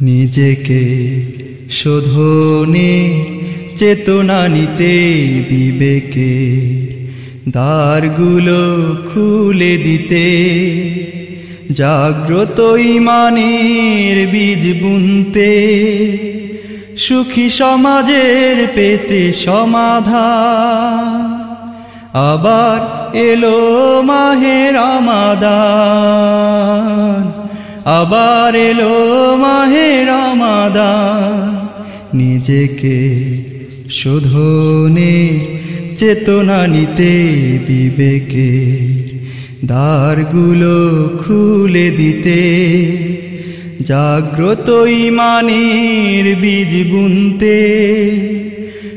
নিজেকে শোধনে চেতনা নিতে বিবেকে, দ্বারগুলো খুলে দিতে। জাগ্রত ইমানের বীজ বুনতে, সুখী সমাজের পেতে সমাধান। আবার এলো মাহের আমাদান আবার এলো মাহের আমাদান নিজেকে শোধনে চেতনা নিতে বিবেকে, দ্বারগুলো খুলে দিতে। জাগ্রত ইমানের বীজ বুনতে,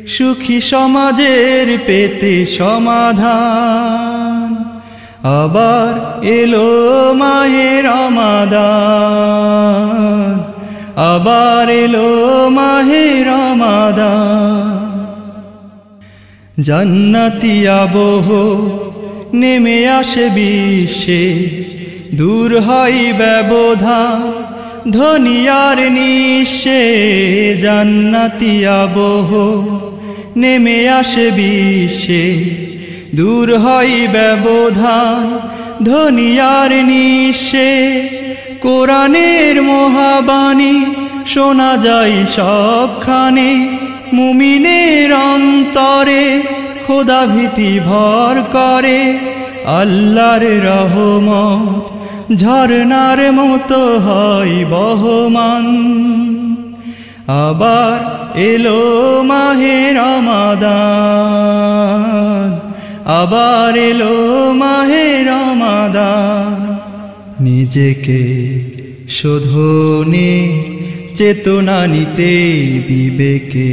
সুখী সমাজের পেতে সমাধান। আবার এলো মাহের আমাদান। আবার এলো মাহের আমাদান। জান্নাতি আবহ নেমে আসে বিশ্বে, দূর হয় ব্যবধান ধনিয়ার নিশে জান্নাতি আবহ নেমে আসে বিশ্বে দূর হয় ব্যবধান, ধনিয়ার নিশে কোরআনের মহাবাণী, শোনা যায় সবখানে। মুমিনের অন্তরে খোদা ভীতি ভর করে। আল্লাহর রহমত ঝর্নার মতো হয় বহমান। আবার এলো মাহের আমাদান আবার এলো মাহের আমাদান নিজেকে শোধনে চেতনা নিতে বিবেকে,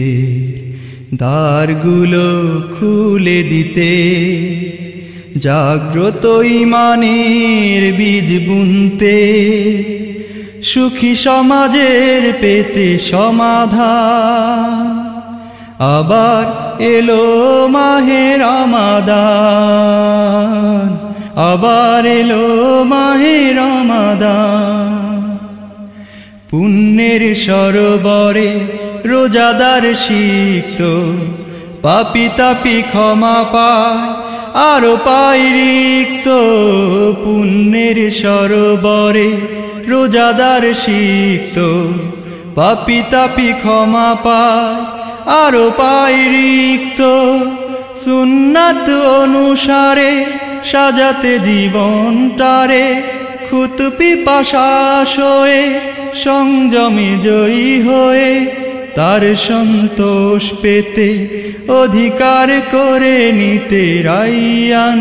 দ্বারগুলো খুলে দিতে। জাগ্রত ইমানের বীজ বুনতে, সুখী সমাজের পেতে সমাধান। আবার এলো মাহের আমাদান আবার এলো মাহের আমাদান পুণ্যের সরোবরে রোজাদার শিক্ত পাপি তাপি ক্ষমা পায়, আরও পাই রিক্ত। পুণ্যের সরোবরে রোজাদার শিক্ত পাপি তাপি ক্ষমা পায় আরও পাই রিক্ত সুন্নাত অনুসারে সাজাতে জীবনটারে খুতপি পাশাস হয়ে, সংযমে জয়ী হয়ে, তার সন্তোষ পেতে অধিকার করে নিতে রাইয়ান।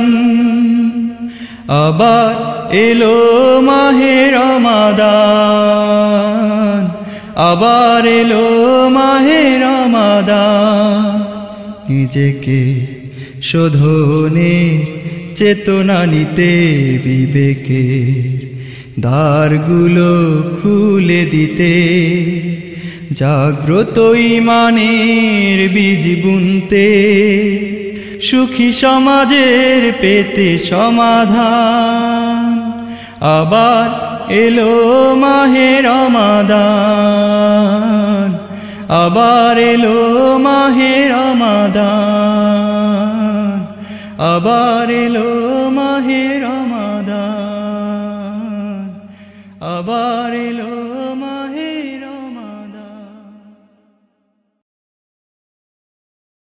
আবার এলো মাহের আমাদান আবার এলো মাহের আমাদান নিজেকে শোধনে চেতনা নিতে বিবেকে দ্বারগুলো খুলে দিতে জাগ্রত ইমানের বীজ বুনতে সুখী সমাজের পেতে সমাধান। আবার এলো মাহে রমাদান। আবার এলো মাহে রমাদান। আবার এলো মাহে রমাদান। আবার এলো মা